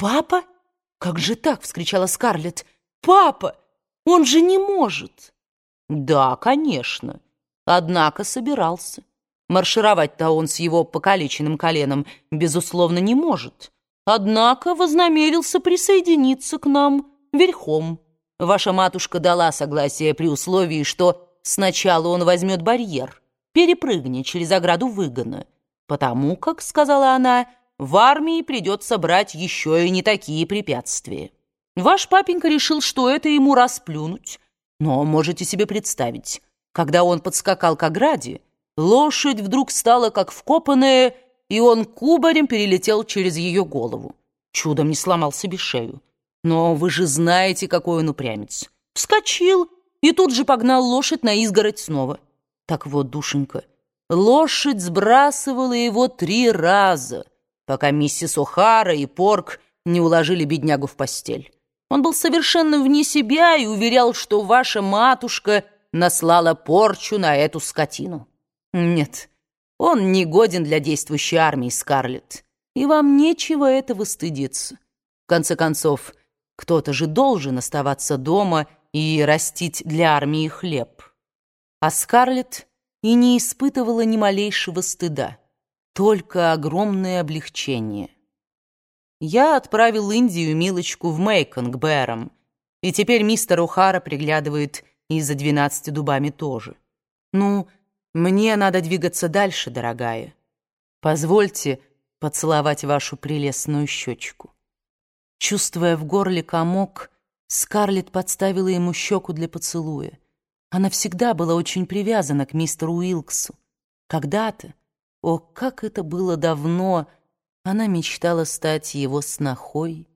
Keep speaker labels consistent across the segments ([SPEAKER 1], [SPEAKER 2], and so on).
[SPEAKER 1] «Папа? Как же так?» — вскричала Скарлетт. «Папа! Он же не может!» «Да, конечно. Однако собирался. Маршировать-то он с его покалеченным коленом, безусловно, не может. Однако вознамерился присоединиться к нам верхом. Ваша матушка дала согласие при условии, что сначала он возьмет барьер, перепрыгнет через ограду выгона, потому как, сказала она, в армии придется брать еще и не такие препятствия. Ваш папенька решил, что это ему расплюнуть, но можете себе представить, когда он подскакал к ограде, лошадь вдруг стала как вкопанная, и он кубарем перелетел через ее голову. Чудом не сломал себе шею. Но вы же знаете, какой он упрямец. Вскочил и тут же погнал лошадь на изгородь снова. Так вот, душенька, лошадь сбрасывала его три раза, пока миссис О'Хара и Порк не уложили беднягу в постель. Он был совершенно вне себя и уверял, что ваша матушка наслала порчу на эту скотину. Нет, он не годен для действующей армии, Скарлетт, и вам нечего этого стыдиться. В конце концов, кто-то же должен оставаться дома и растить для армии хлеб. А Скарлетт и не испытывала ни малейшего стыда, только огромное облегчение. Я отправил Индию Милочку в Мейкон к Бэрам, и теперь мистер Ухара приглядывает и за двенадцати дубами тоже. Ну, мне надо двигаться дальше, дорогая. Позвольте поцеловать вашу прелестную щечку. Чувствуя в горле комок, Скарлетт подставила ему щеку для поцелуя. Она всегда была очень привязана к мистеру Уилксу. Когда-то, о, как это было давно, она мечтала стать его снохой.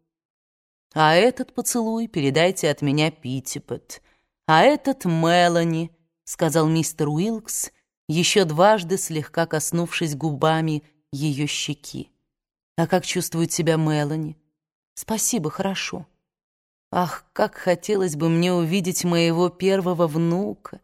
[SPEAKER 1] А этот поцелуй передайте от меня Питтипет, а этот Мелани, — сказал мистер Уилкс, — еще дважды слегка коснувшись губами ее щеки. «А как чувствует себя Мелани?» «Спасибо, хорошо». «Ах, как хотелось бы мне увидеть моего первого внука!»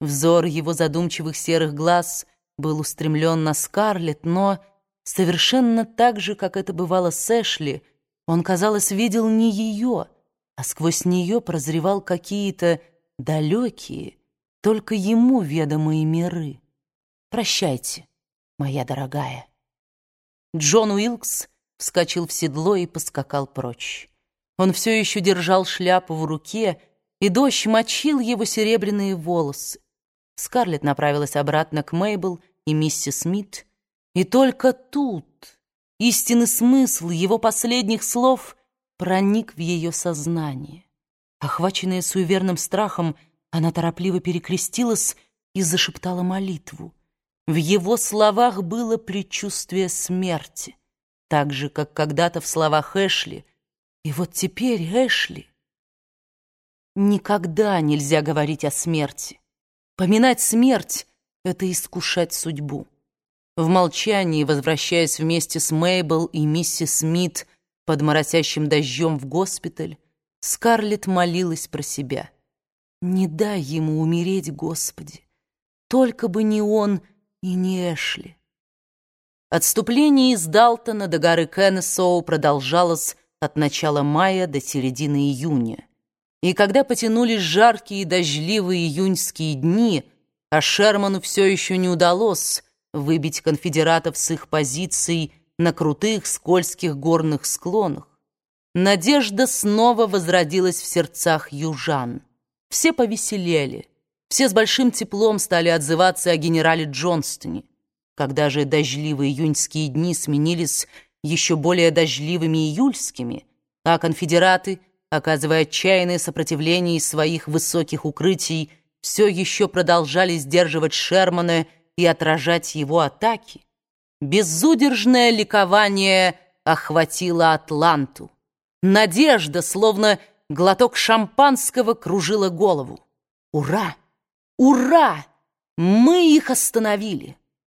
[SPEAKER 1] Взор его задумчивых серых глаз был устремлен на Скарлетт, но совершенно так же, как это бывало с Эшли, он, казалось, видел не ее, а сквозь нее прозревал какие-то далекие, только ему ведомые миры. Прощайте, моя дорогая. Джон Уилкс вскочил в седло и поскакал прочь. Он все еще держал шляпу в руке, и дождь мочил его серебряные волосы. Скарлетт направилась обратно к Мейбл и миссис Смит, и только тут истинный смысл его последних слов проник в ее сознание. Охваченная суеверным страхом, она торопливо перекрестилась и зашептала молитву. В его словах было предчувствие смерти, так же, как когда-то в словах Эшли. И вот теперь Эшли... Никогда нельзя говорить о смерти. Поминать смерть — это искушать судьбу. В молчании, возвращаясь вместе с Мейбл и миссис Смит под моросящим дождем в госпиталь, Скарлетт молилась про себя — не дай ему умереть, Господи! Только бы не он и не Эшли. Отступление из Далтона до горы Кеннесоу продолжалось от начала мая до середины июня. И когда потянулись жаркие дождливые июньские дни, а Шерману все еще не удалось выбить конфедератов с их позиций на крутых скользких горных склонах, надежда снова возродилась в сердцах южан. Все повеселели, все с большим теплом стали отзываться о генерале Джонстоне. Когда же дождливые июньские дни сменились еще более дождливыми июльскими, а конфедераты, оказывая отчаянное сопротивление из своих высоких укрытий, все еще продолжали сдерживать Шермана и отражать его атаки, безудержное ликование охватило Атланту. Надежда, словно глоток шампанского кружила голову. «Ура! Ура! Мы их остановили!»